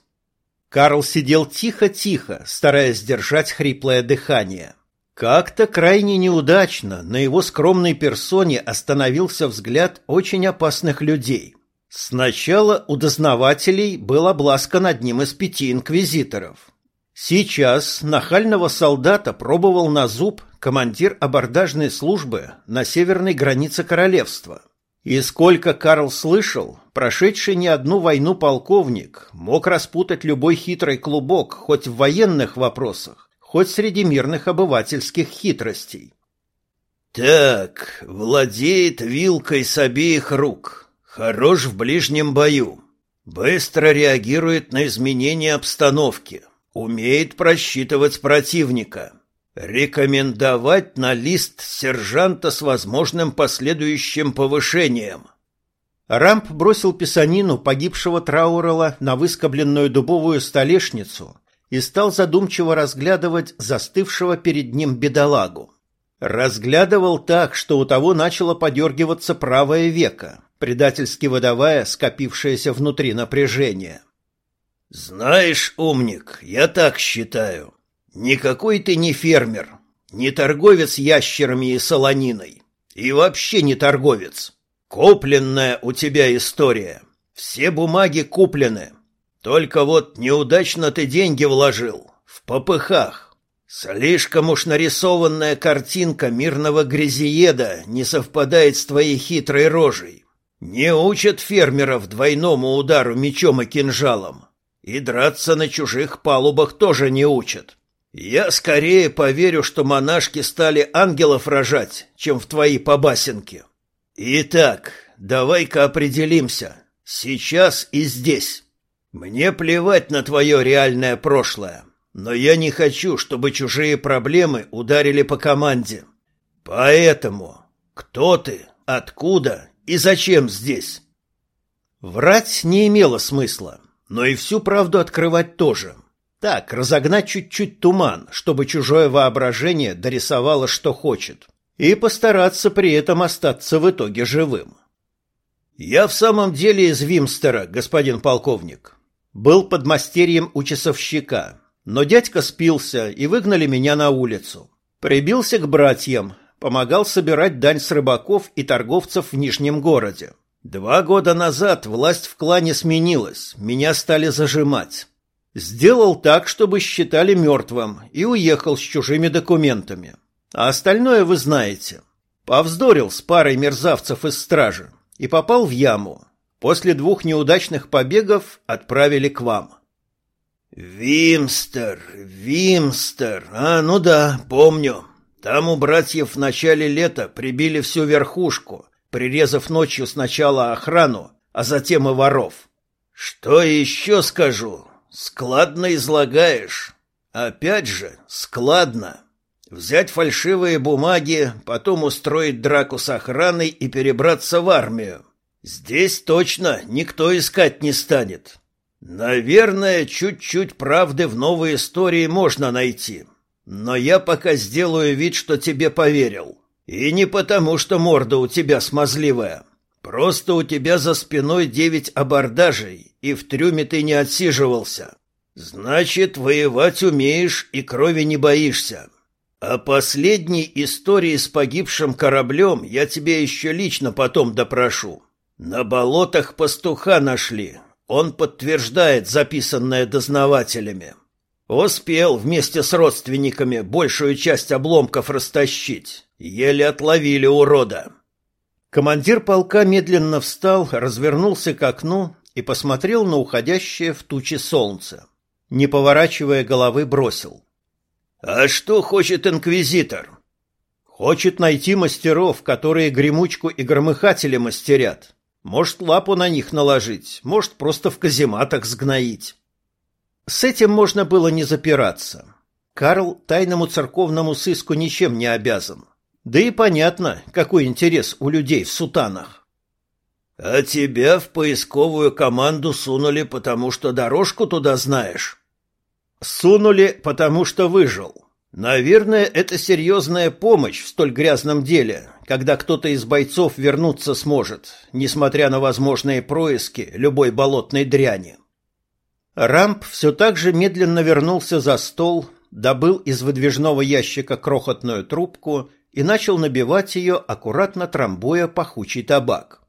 Карл сидел тихо-тихо, стараясь держать хриплое дыхание. Как-то крайне неудачно на его скромной персоне остановился взгляд очень опасных людей. Сначала у дознавателей был обласкан одним из пяти инквизиторов. Сейчас нахального солдата пробовал на зуб командир абордажной службы на северной границе королевства. И сколько Карл слышал, прошедший не одну войну полковник мог распутать любой хитрый клубок хоть в военных вопросах, хоть среди мирных обывательских хитростей. «Так, владеет вилкой с обеих рук», Хорош в ближнем бою. Быстро реагирует на изменения обстановки. Умеет просчитывать противника. Рекомендовать на лист сержанта с возможным последующим повышением. Рамп бросил писанину погибшего Траурела на выскобленную дубовую столешницу и стал задумчиво разглядывать застывшего перед ним бедолагу. Разглядывал так, что у того начало подергиваться правое веко предательски выдавая скопившееся внутри напряжение. «Знаешь, умник, я так считаю. Никакой ты не фермер, не торговец ящерами и солониной. И вообще не торговец. Купленная у тебя история. Все бумаги куплены. Только вот неудачно ты деньги вложил. В попыхах. Слишком уж нарисованная картинка мирного грязиеда не совпадает с твоей хитрой рожей. Не учат фермеров двойному удару мечом и кинжалом. И драться на чужих палубах тоже не учат. Я скорее поверю, что монашки стали ангелов рожать, чем в твои побасенки. Итак, давай-ка определимся. Сейчас и здесь. Мне плевать на твое реальное прошлое, но я не хочу, чтобы чужие проблемы ударили по команде. Поэтому кто ты, откуда и зачем здесь? Врать не имело смысла, но и всю правду открывать тоже. Так, разогнать чуть-чуть туман, чтобы чужое воображение дорисовало, что хочет, и постараться при этом остаться в итоге живым. Я в самом деле из Вимстера, господин полковник. Был подмастерьем у часовщика, но дядька спился и выгнали меня на улицу. Прибился к братьям, помогал собирать дань с рыбаков и торговцев в Нижнем городе. Два года назад власть в клане сменилась, меня стали зажимать. Сделал так, чтобы считали мертвым, и уехал с чужими документами. А остальное вы знаете. Повздорил с парой мерзавцев из стражи и попал в яму. После двух неудачных побегов отправили к вам. Вимстер, Вимстер. А, ну да, помню. Там у братьев в начале лета прибили всю верхушку, прирезав ночью сначала охрану, а затем и воров. Что еще скажу? Складно излагаешь. Опять же, складно. Взять фальшивые бумаги, потом устроить драку с охраной и перебраться в армию. Здесь точно никто искать не станет. Наверное, чуть-чуть правды в новой истории можно найти. Но я пока сделаю вид, что тебе поверил. И не потому, что морда у тебя смазливая. Просто у тебя за спиной девять абордажей, и в трюме ты не отсиживался. Значит, воевать умеешь и крови не боишься. О последней истории с погибшим кораблем я тебе еще лично потом допрошу. На болотах пастуха нашли. Он подтверждает записанное дознавателями. Успел вместе с родственниками большую часть обломков растащить. Еле отловили урода. Командир полка медленно встал, развернулся к окну и посмотрел на уходящее в тучи солнце. Не поворачивая головы, бросил. «А что хочет инквизитор?» «Хочет найти мастеров, которые гремучку и громыхатели мастерят. Может, лапу на них наложить, может, просто в казематах сгноить». С этим можно было не запираться. Карл тайному церковному сыску ничем не обязан. Да и понятно, какой интерес у людей в сутанах. А тебя в поисковую команду сунули, потому что дорожку туда знаешь? Сунули, потому что выжил. Наверное, это серьезная помощь в столь грязном деле, когда кто-то из бойцов вернуться сможет, несмотря на возможные происки любой болотной дряни. Рамп все так же медленно вернулся за стол, добыл из выдвижного ящика крохотную трубку и начал набивать ее, аккуратно трамбуя пахучий табак.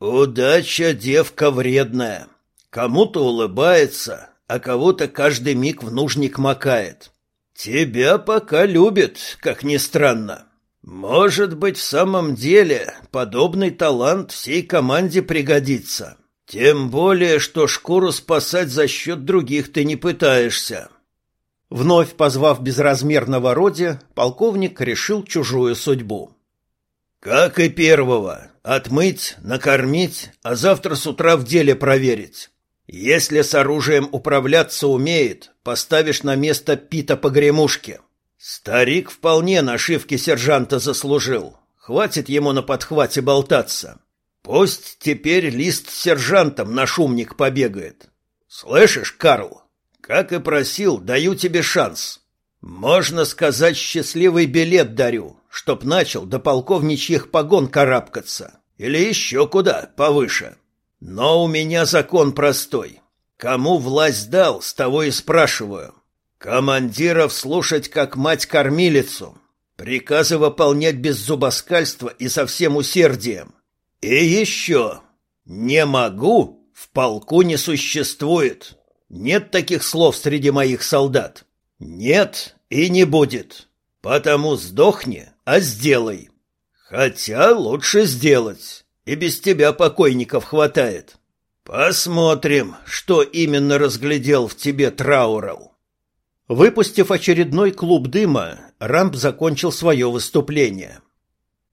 «Удача, девка вредная. Кому-то улыбается, а кого-то каждый миг в нужник макает. Тебя пока любит, как ни странно. Может быть, в самом деле подобный талант всей команде пригодится». Тем более, что шкуру спасать за счет других ты не пытаешься. Вновь позвав безразмерного роди, полковник решил чужую судьбу. Как и первого, отмыть, накормить, а завтра с утра в деле проверить. Если с оружием управляться умеет, поставишь на место Пита погремушки. Старик вполне нашивки сержанта заслужил. Хватит ему на подхвате болтаться. Пусть теперь лист с сержантом на шумник побегает. Слышишь, Карл? Как и просил, даю тебе шанс. Можно сказать, счастливый билет дарю, чтоб начал до полковничьих погон карабкаться. Или еще куда, повыше. Но у меня закон простой. Кому власть дал, с того и спрашиваю. Командиров слушать как мать-кормилицу. Приказы выполнять без зубоскальства и со всем усердием. И еще. Не могу в полку не существует. Нет таких слов среди моих солдат. Нет и не будет. Потому сдохни, а сделай. Хотя лучше сделать. И без тебя покойников хватает. Посмотрим, что именно разглядел в тебе Траурал. Выпустив очередной клуб дыма, Рамп закончил свое выступление.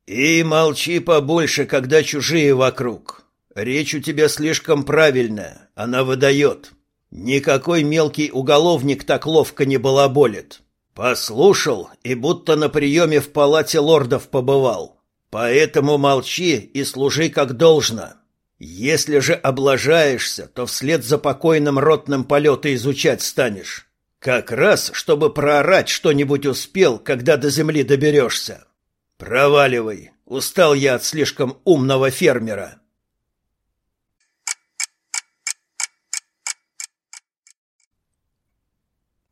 И молчи побольше, когда чужие вокруг. Речь у тебя слишком правильная, она выдает. Никакой мелкий уголовник так ловко не балаболит. Послушал и будто на приеме в палате лордов побывал. Поэтому молчи и служи как должно. Если же облажаешься, то вслед за покойным ротным полеты изучать станешь. Как раз, чтобы проорать что-нибудь успел, когда до земли доберешься. Проваливай. Устал я от слишком умного фермера.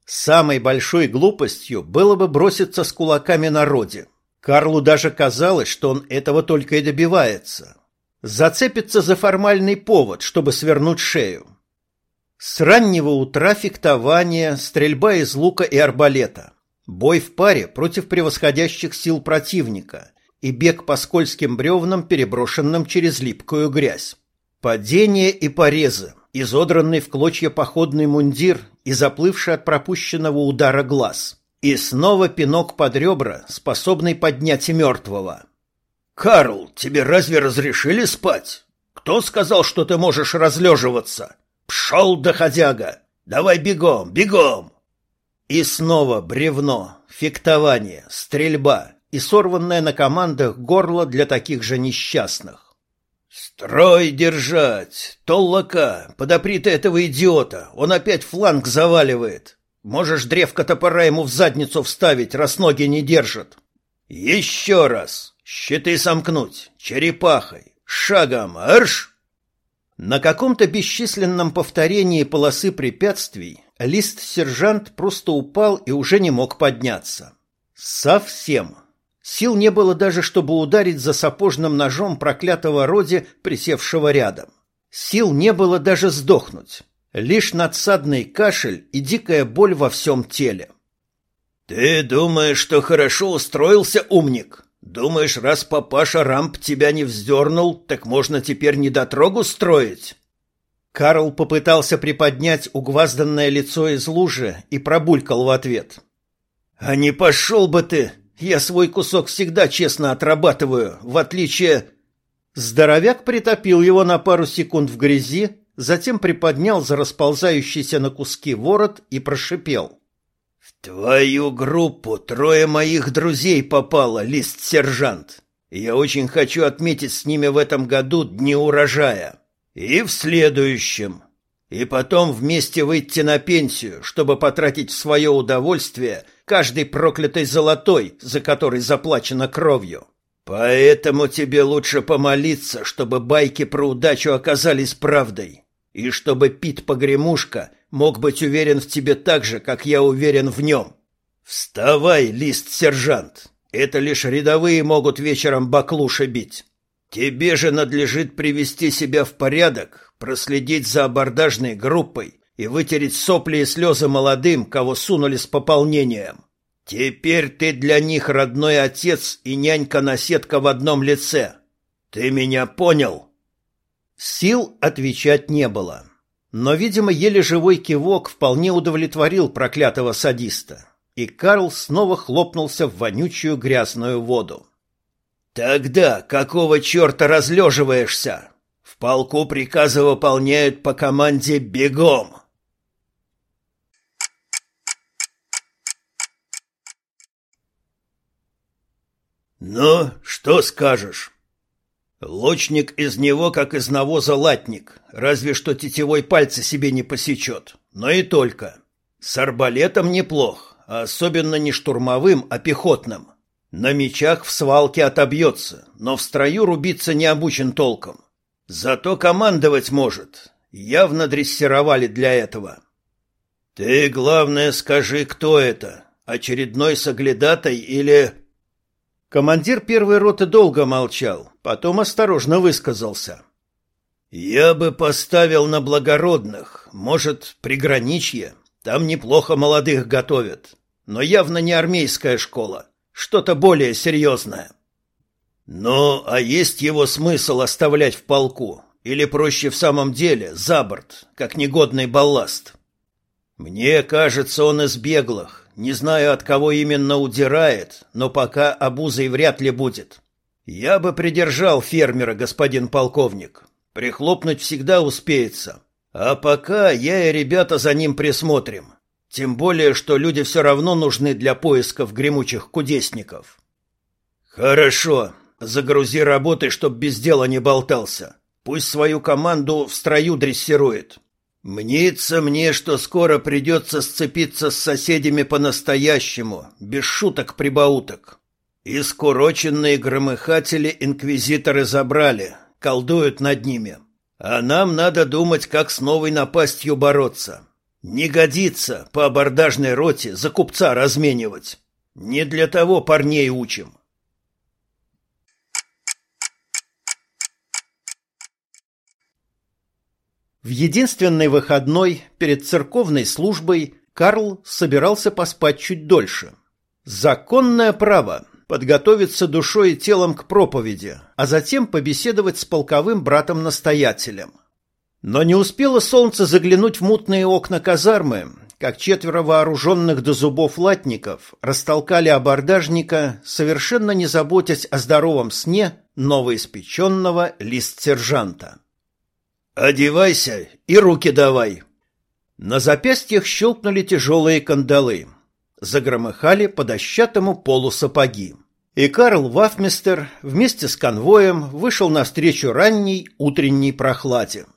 Самой большой глупостью было бы броситься с кулаками на роде. Карлу даже казалось, что он этого только и добивается. Зацепится за формальный повод, чтобы свернуть шею. С раннего утра фехтование, стрельба из лука и арбалета. Бой в паре против превосходящих сил противника и бег по скользким бревнам, переброшенным через липкую грязь. Падение и порезы, изодранный в клочья походный мундир и заплывший от пропущенного удара глаз. И снова пинок под ребра, способный поднять и мертвого. «Карл, тебе разве разрешили спать? Кто сказал, что ты можешь разлеживаться? Пшел, доходяга! Давай бегом, бегом!» И снова бревно, фехтование, стрельба и сорванное на командах горло для таких же несчастных. «Строй держать! Толлака! Подопри ты этого идиота! Он опять фланг заваливает! Можешь древко топора ему в задницу вставить, раз ноги не держат! Еще раз! Щиты сомкнуть! Черепахой! Шагом! Арш!» На каком-то бесчисленном повторении полосы препятствий Лист-сержант просто упал и уже не мог подняться. Совсем. Сил не было даже, чтобы ударить за сапожным ножом проклятого роди, присевшего рядом. Сил не было даже сдохнуть. Лишь надсадный кашель и дикая боль во всем теле. «Ты думаешь, что хорошо устроился, умник? Думаешь, раз папаша Рамп тебя не вздернул, так можно теперь недотрогу строить?» Карл попытался приподнять угвазданное лицо из лужи и пробулькал в ответ. «А не пошел бы ты! Я свой кусок всегда честно отрабатываю, в отличие...» Здоровяк притопил его на пару секунд в грязи, затем приподнял за расползающийся на куски ворот и прошипел. «В твою группу трое моих друзей попало, лист-сержант. Я очень хочу отметить с ними в этом году дни урожая». И в следующем. И потом вместе выйти на пенсию, чтобы потратить в свое удовольствие каждый проклятый золотой, за который заплачено кровью. Поэтому тебе лучше помолиться, чтобы байки про удачу оказались правдой, и чтобы Пит Погремушка мог быть уверен в тебе так же, как я уверен в нем. Вставай, лист-сержант. Это лишь рядовые могут вечером баклуши бить. Тебе же надлежит привести себя в порядок, проследить за абордажной группой и вытереть сопли и слезы молодым, кого сунули с пополнением. Теперь ты для них родной отец и нянька-наседка в одном лице. Ты меня понял?» Сил отвечать не было. Но, видимо, еле живой кивок вполне удовлетворил проклятого садиста, и Карл снова хлопнулся в вонючую грязную воду. Тогда какого черта разлеживаешься? Полку приказы выполняют по команде «бегом». «Ну, что скажешь?» «Лучник из него, как из навоза латник, разве что тетевой пальцы себе не посечет, но и только. С арбалетом неплох, а особенно не штурмовым, а пехотным. На мечах в свалке отобьется, но в строю рубиться не обучен толком. Зато командовать может. Явно дрессировали для этого. Ты, главное, скажи, кто это? Очередной соглядатай или... Командир первой роты долго молчал, потом осторожно высказался. Я бы поставил на благородных, может, приграничье. Там неплохо молодых готовят, но явно не армейская школа. Что-то более серьезное. Ну, а есть его смысл оставлять в полку? Или проще в самом деле за борт, как негодный балласт? Мне кажется, он из беглых. Не знаю, от кого именно удирает, но пока обузой вряд ли будет. Я бы придержал фермера, господин полковник. Прихлопнуть всегда успеется. А пока я и ребята за ним присмотрим. Тем более, что люди все равно нужны для поисков гремучих кудесников. Хорошо. Загрузи работы, чтоб без дела не болтался. Пусть свою команду в строю дрессирует. Мнится мне, что скоро придется сцепиться с соседями по-настоящему, без шуток-прибауток. Искуроченные громыхатели инквизиторы забрали, колдуют над ними. А нам надо думать, как с новой напастью бороться. Не годится по абордажной роте за купца разменивать. Не для того парней учим. В единственный выходной перед церковной службой Карл собирался поспать чуть дольше. Законное право подготовиться душой и телом к проповеди, а затем побеседовать с полковым братом-настоятелем. Но не успело солнце заглянуть в мутные окна казармы, как четверо вооруженных до зубов латников растолкали абордажника, совершенно не заботясь о здоровом сне новоиспеченного лист-сержанта. «Одевайся и руки давай!» На запястьях щелкнули тяжелые кандалы. Загромыхали по дощатому полу сапоги. И Карл Вафмистер вместе с конвоем вышел навстречу ранней утренней прохладе.